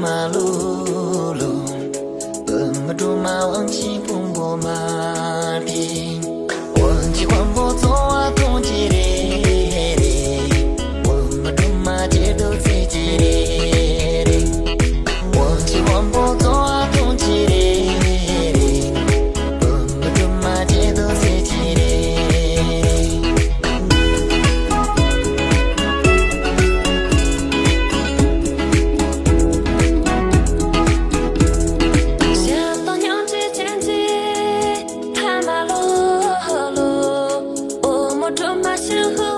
马路路，奔不住马往西奔波马蹄，往起奔波走啊走几里。街头吹几里里，忘记黄波走。the